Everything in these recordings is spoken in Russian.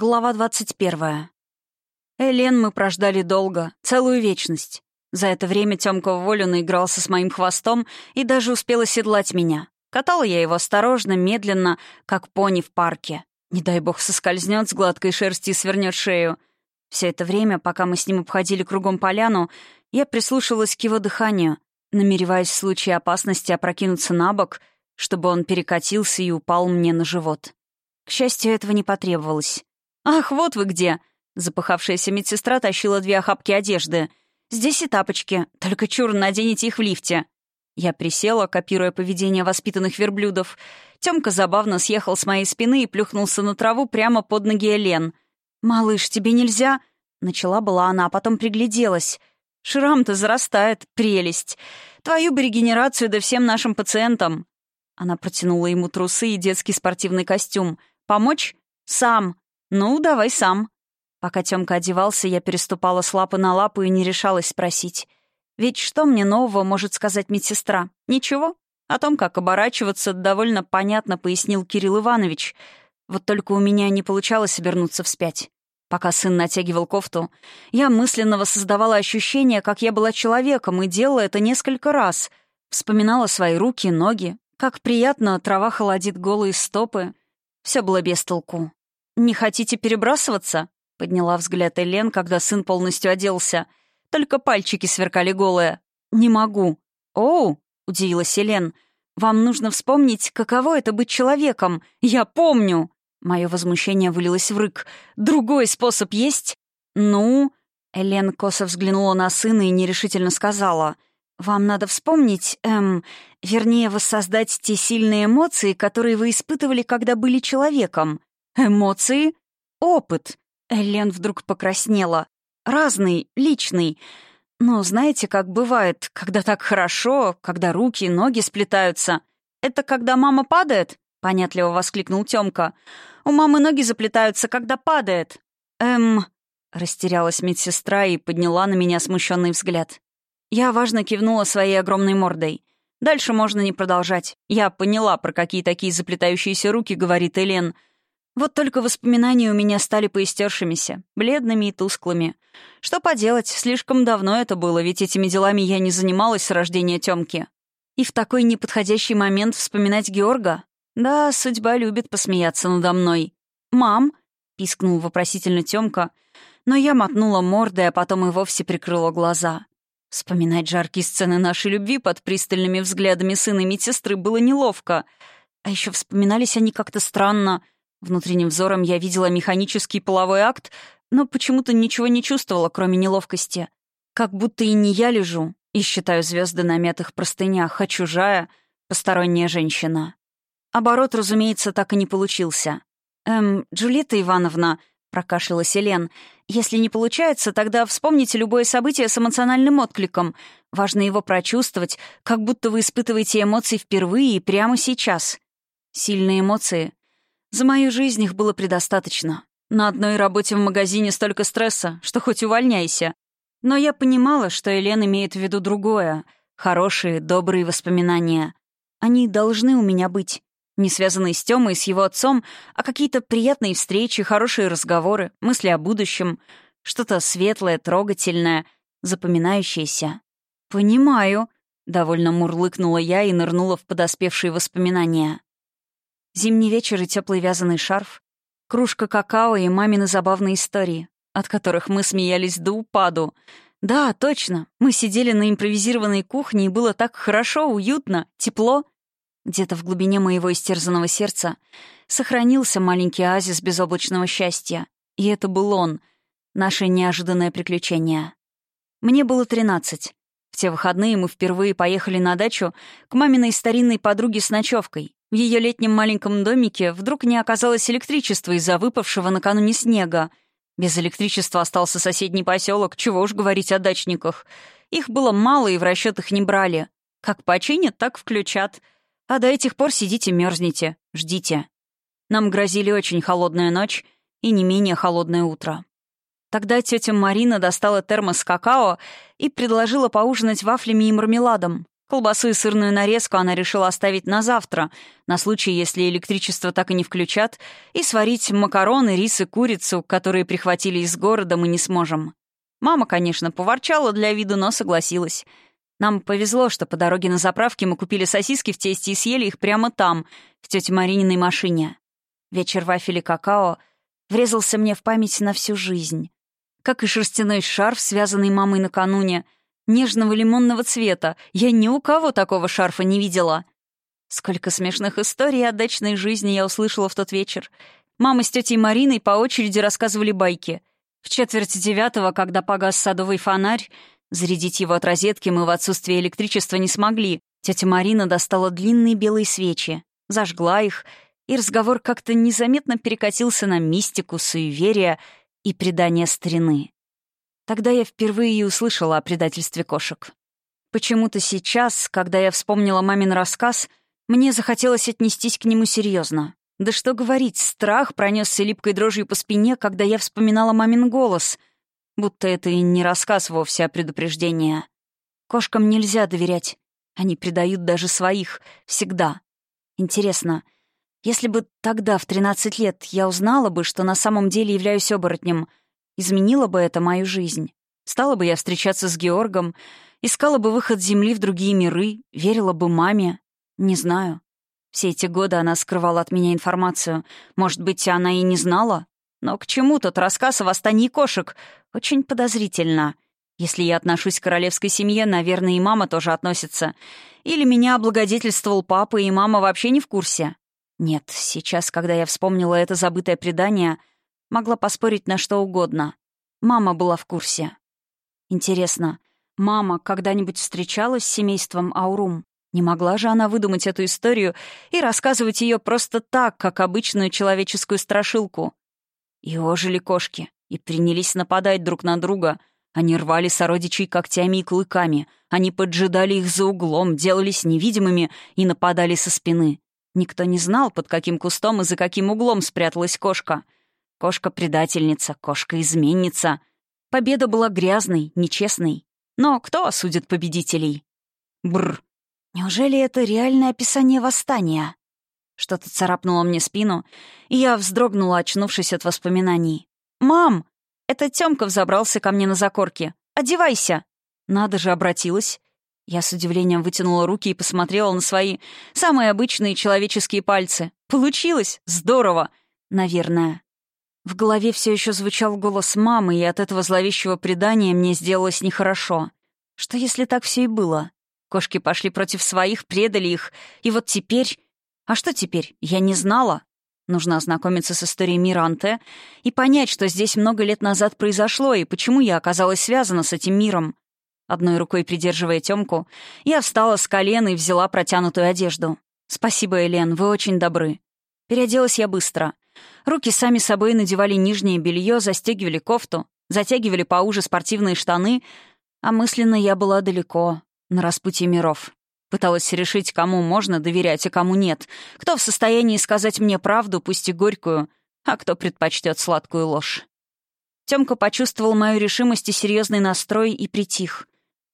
Глава 21. Элен мы прождали долго, целую вечность. За это время Тёмка волю наигрался с моим хвостом и даже успел оседлать меня. Катала я его осторожно, медленно, как пони в парке. Не дай бог соскользнет с гладкой шерсти и свернет шею. Все это время, пока мы с ним обходили кругом поляну, я прислушивалась к его дыханию, намереваясь в случае опасности опрокинуться на бок, чтобы он перекатился и упал мне на живот. К счастью, этого не потребовалось. «Ах, вот вы где!» Запыхавшаяся медсестра тащила две охапки одежды. «Здесь и тапочки. Только чур, наденете их в лифте». Я присела, копируя поведение воспитанных верблюдов. Тёмка забавно съехал с моей спины и плюхнулся на траву прямо под ноги Элен. «Малыш, тебе нельзя?» Начала была она, а потом пригляделась. «Шрам-то зарастает. Прелесть. Твою бы регенерацию да всем нашим пациентам». Она протянула ему трусы и детский спортивный костюм. «Помочь?» «Сам», «Ну, давай сам». Пока Тёмка одевался, я переступала с лапы на лапу и не решалась спросить. Ведь что мне нового может сказать медсестра? Ничего. О том, как оборачиваться, довольно понятно пояснил Кирилл Иванович. Вот только у меня не получалось обернуться вспять. Пока сын натягивал кофту, я мысленно воссоздавала ощущение, как я была человеком, и делала это несколько раз. Вспоминала свои руки, ноги, как приятно трава холодит голые стопы. Все было без толку. «Не хотите перебрасываться?» — подняла взгляд Элен, когда сын полностью оделся. Только пальчики сверкали голые. «Не могу». «Оу!» — удивилась Элен. «Вам нужно вспомнить, каково это быть человеком. Я помню!» Мое возмущение вылилось в рык. «Другой способ есть?» «Ну...» Элен косо взглянула на сына и нерешительно сказала. «Вам надо вспомнить, эм... Вернее, воссоздать те сильные эмоции, которые вы испытывали, когда были человеком». Эмоции? Опыт. Элен вдруг покраснела. Разный, личный. Но знаете, как бывает, когда так хорошо, когда руки и ноги сплетаются? Это когда мама падает? Понятливо воскликнул Тёмка. У мамы ноги заплетаются, когда падает. Эм... Растерялась медсестра и подняла на меня смущенный взгляд. Я важно кивнула своей огромной мордой. Дальше можно не продолжать. Я поняла, про какие такие заплетающиеся руки, говорит Элен. Вот только воспоминания у меня стали поистершимися, бледными и тусклыми. Что поделать, слишком давно это было, ведь этими делами я не занималась с рождения Тёмки. И в такой неподходящий момент вспоминать Георга? Да, судьба любит посмеяться надо мной. «Мам?» — пискнул вопросительно Тёмка. Но я мотнула мордой, а потом и вовсе прикрыла глаза. Вспоминать жаркие сцены нашей любви под пристальными взглядами сына и медсестры было неловко. А еще вспоминались они как-то странно — Внутренним взором я видела механический половой акт, но почему-то ничего не чувствовала, кроме неловкости. Как будто и не я лежу и считаю звезды на мятых простынях, а чужая — посторонняя женщина. Оборот, разумеется, так и не получился. «Эм, Джульетта Ивановна», — прокашлялась Елен. — «если не получается, тогда вспомните любое событие с эмоциональным откликом. Важно его прочувствовать, как будто вы испытываете эмоции впервые и прямо сейчас». Сильные эмоции за мою жизнь их было предостаточно. На одной работе в магазине столько стресса, что хоть увольняйся. Но я понимала, что Елена имеет в виду другое. Хорошие, добрые воспоминания. Они должны у меня быть. Не связанные с Тёмой и с его отцом, а какие-то приятные встречи, хорошие разговоры, мысли о будущем. Что-то светлое, трогательное, запоминающееся. «Понимаю», — довольно мурлыкнула я и нырнула в подоспевшие воспоминания. Зимний вечер и теплый вязаный шарф, кружка какао и мамины забавные истории, от которых мы смеялись до упаду. Да, точно, мы сидели на импровизированной кухне, и было так хорошо, уютно, тепло. Где-то в глубине моего истерзанного сердца сохранился маленький оазис безоблачного счастья. И это был он, наше неожиданное приключение. Мне было тринадцать. В те выходные мы впервые поехали на дачу к маминой старинной подруге с ночевкой, в ее летнем маленьком домике вдруг не оказалось электричества из-за выпавшего накануне снега. Без электричества остался соседний поселок, чего уж говорить о дачниках. Их было мало и в расчет их не брали. Как починят, так включат. А до этих пор сидите мерзнете, ждите. Нам грозили очень холодная ночь и не менее холодное утро. Тогда тетя Марина достала термос какао и предложила поужинать вафлями и мармеладом. Колбасы и сырную нарезку она решила оставить на завтра, на случай, если электричество так и не включат, и сварить макароны, рис и курицу, которые прихватили из города, мы не сможем. Мама, конечно, поворчала для виду, но согласилась. Нам повезло, что по дороге на заправке мы купили сосиски в тесте и съели их прямо там, в тете Марининой машине. Вечер вафеля какао врезался мне в память на всю жизнь. Как и шерстяной шарф, связанный мамой накануне — нежного лимонного цвета. Я ни у кого такого шарфа не видела. Сколько смешных историй о дачной жизни я услышала в тот вечер. Мама с тетей Мариной по очереди рассказывали байки. В четверть девятого, когда погас садовый фонарь, зарядить его от розетки мы в отсутствие электричества не смогли. Тетя Марина достала длинные белые свечи, зажгла их, и разговор как-то незаметно перекатился на мистику, суеверия и предание старины. Тогда я впервые и услышала о предательстве кошек. Почему-то сейчас, когда я вспомнила мамин рассказ, мне захотелось отнестись к нему серьезно. Да что говорить, страх пронесся липкой дрожью по спине, когда я вспоминала мамин голос. Будто это и не рассказ вовсе, а предупреждение. Кошкам нельзя доверять. Они предают даже своих. Всегда. Интересно, если бы тогда, в 13 лет, я узнала бы, что на самом деле являюсь оборотнем — Изменила бы это мою жизнь. Стала бы я встречаться с Георгом, искала бы выход Земли в другие миры, верила бы маме. Не знаю. Все эти годы она скрывала от меня информацию. Может быть, она и не знала? Но к чему тот рассказ о восстании кошек? Очень подозрительно. Если я отношусь к королевской семье, наверное, и мама тоже относится. Или меня облагодетельствовал папа, и мама вообще не в курсе. Нет, сейчас, когда я вспомнила это забытое предание, Могла поспорить на что угодно. Мама была в курсе. Интересно, мама когда-нибудь встречалась с семейством Аурум? Не могла же она выдумать эту историю и рассказывать ее просто так, как обычную человеческую страшилку. И ожили кошки, и принялись нападать друг на друга. Они рвали сородичей когтями и клыками, они поджидали их за углом, делались невидимыми и нападали со спины. Никто не знал, под каким кустом и за каким углом спряталась кошка — Кошка-предательница, кошка-изменница. Победа была грязной, нечестной. Но кто осудит победителей? Бр. Неужели это реальное описание восстания? Что-то царапнуло мне спину, и я вздрогнула, очнувшись от воспоминаний. «Мам!» Это Тёмка взобрался ко мне на закорке. «Одевайся!» Надо же, обратилась. Я с удивлением вытянула руки и посмотрела на свои самые обычные человеческие пальцы. «Получилось! Здорово!» «Наверное». В голове все еще звучал голос мамы, и от этого зловещего предания мне сделалось нехорошо. Что если так все и было? Кошки пошли против своих, предали их, и вот теперь... А что теперь? Я не знала. Нужно ознакомиться с историей Миранте и понять, что здесь много лет назад произошло и почему я оказалась связана с этим миром. Одной рукой придерживая Тёмку, я встала с колен и взяла протянутую одежду. «Спасибо, Элен, вы очень добры». Переоделась я быстро — Руки сами собой надевали нижнее белье, застегивали кофту, затягивали поуже спортивные штаны, а мысленно я была далеко, на распутье миров. Пыталась решить, кому можно доверять, а кому нет. Кто в состоянии сказать мне правду, пусть и горькую, а кто предпочтет сладкую ложь. Тёмка почувствовал мою решимость и серьезный настрой и притих.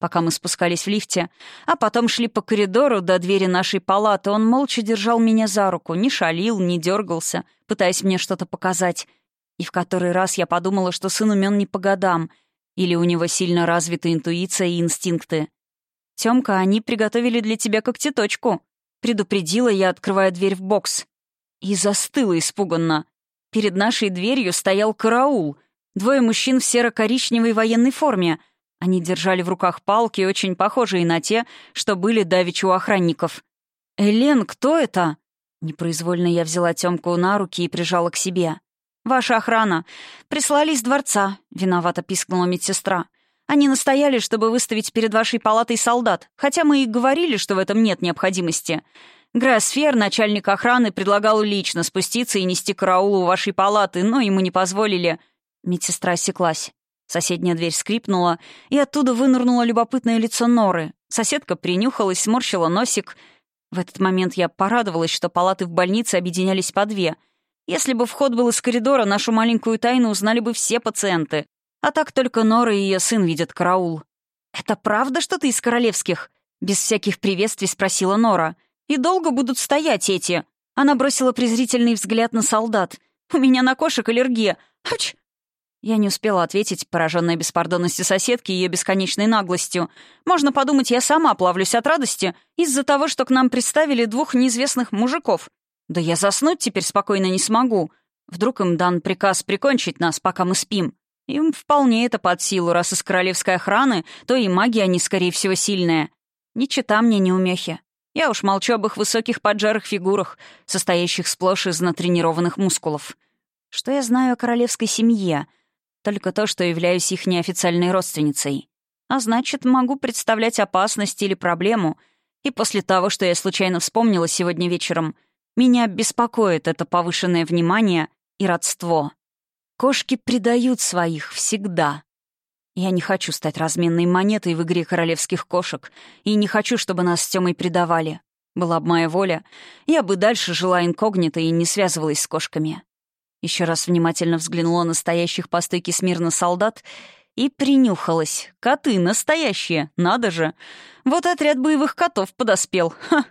Пока мы спускались в лифте, а потом шли по коридору до двери нашей палаты, он молча держал меня за руку, не шалил, не дергался, пытаясь мне что-то показать. И в который раз я подумала, что сын умен не по годам, или у него сильно развита интуиция и инстинкты. «Тёмка, они приготовили для тебя когтеточку», — предупредила я, открывая дверь в бокс. И застыла испуганно. Перед нашей дверью стоял караул. Двое мужчин в серо-коричневой военной форме — они держали в руках палки, очень похожие на те, что были давеча у охранников. «Элен, кто это?» Непроизвольно я взяла Тёмку на руки и прижала к себе. «Ваша охрана. Прислали из дворца», — виновато пискнула медсестра. «Они настояли, чтобы выставить перед вашей палатой солдат, хотя мы и говорили, что в этом нет необходимости. Гросфер, начальник охраны, предлагал лично спуститься и нести караулу у вашей палаты, но ему не позволили». Медсестра осеклась. Соседняя дверь скрипнула, и оттуда вынырнуло любопытное лицо Норы. Соседка принюхалась, сморщила носик. В этот момент я порадовалась, что палаты в больнице объединялись по две. Если бы вход был из коридора, нашу маленькую тайну узнали бы все пациенты. А так только Нора и ее сын видят караул. «Это правда, что ты из королевских?» Без всяких приветствий спросила Нора. «И долго будут стоять эти?» Она бросила презрительный взгляд на солдат. «У меня на кошек аллергия. Ач! Я не успела ответить, пораженная беспардонности соседки и ее бесконечной наглостью. Можно подумать, я сама плавлюсь от радости из-за того, что к нам представили двух неизвестных мужиков. Да я заснуть теперь спокойно не смогу. Вдруг им дан приказ прикончить нас, пока мы спим. Им вполне это под силу, раз из королевской охраны, то и магия они, скорее всего, сильная. Не чита мне умехи. Я уж молчу об их высоких поджарых фигурах, состоящих сплошь из натренированных мускулов. Что я знаю о королевской семье — только то, что являюсь их неофициальной родственницей. А значит, могу представлять опасность или проблему. И после того, что я случайно вспомнила сегодня вечером, меня беспокоит это повышенное внимание и родство. Кошки предают своих всегда. Я не хочу стать разменной монетой в игре королевских кошек и не хочу, чтобы нас с Тёмой предавали. Была бы моя воля, я бы дальше жила инкогнито и не связывалась с кошками еще раз внимательно взглянула на стоящих по стойке смирно солдат и принюхалась. Коты настоящие, надо же. Вот отряд боевых котов подоспел. Ха.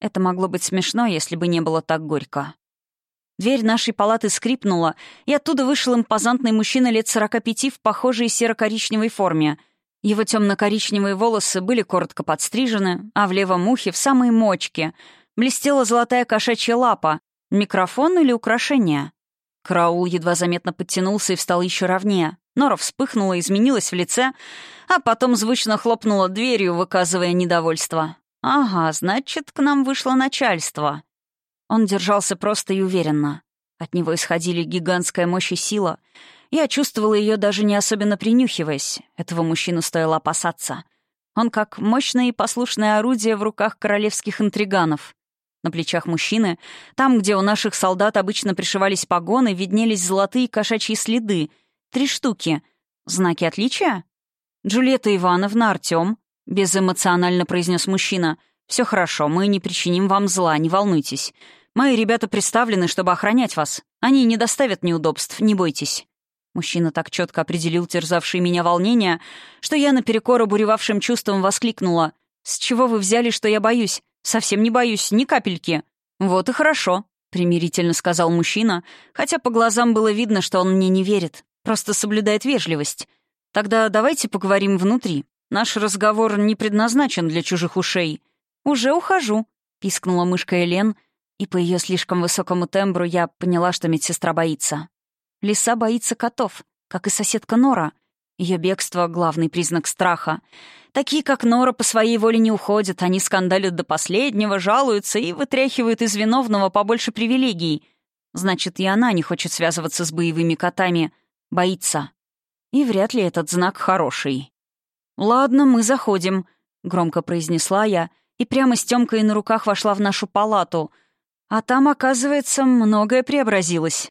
Это могло быть смешно, если бы не было так горько. Дверь нашей палаты скрипнула, и оттуда вышел импозантный мужчина лет 45 в похожей серо-коричневой форме. Его темно-коричневые волосы были коротко подстрижены, а в левом ухе, в самой мочке, блестела золотая кошачья лапа. Микрофон или украшение? Краул едва заметно подтянулся и встал еще ровнее. Нора вспыхнула, изменилась в лице, а потом звучно хлопнула дверью, выказывая недовольство. «Ага, значит, к нам вышло начальство». Он держался просто и уверенно. От него исходили гигантская мощь и сила. Я чувствовала ее, даже не особенно принюхиваясь. Этого мужчину стоило опасаться. Он как мощное и послушное орудие в руках королевских интриганов. На плечах мужчины, там, где у наших солдат обычно пришивались погоны, виднелись золотые кошачьи следы. Три штуки. Знаки отличия? «Джульетта Ивановна, Артём», — безэмоционально произнес мужчина. «Все хорошо, мы не причиним вам зла, не волнуйтесь. Мои ребята представлены, чтобы охранять вас. Они не доставят неудобств, не бойтесь». Мужчина так четко определил терзавшие меня волнения, что я наперекор обуревавшим чувством воскликнула. «С чего вы взяли, что я боюсь? Совсем не боюсь, ни капельки. Вот и хорошо, примирительно сказал мужчина, хотя по глазам было видно, что он мне не верит, просто соблюдает вежливость. Тогда давайте поговорим внутри. Наш разговор не предназначен для чужих ушей. Уже ухожу, пискнула мышка Элен, и по ее слишком высокому тембру я поняла, что медсестра боится. Лиса боится котов, как и соседка Нора, ее бегство — главный признак страха. Такие, как Нора, по своей воле не уходят, они скандалят до последнего, жалуются и вытряхивают из виновного побольше привилегий. Значит, и она не хочет связываться с боевыми котами, боится. И вряд ли этот знак хороший. «Ладно, мы заходим», — громко произнесла я, и прямо с Тёмкой на руках вошла в нашу палату. А там, оказывается, многое преобразилось.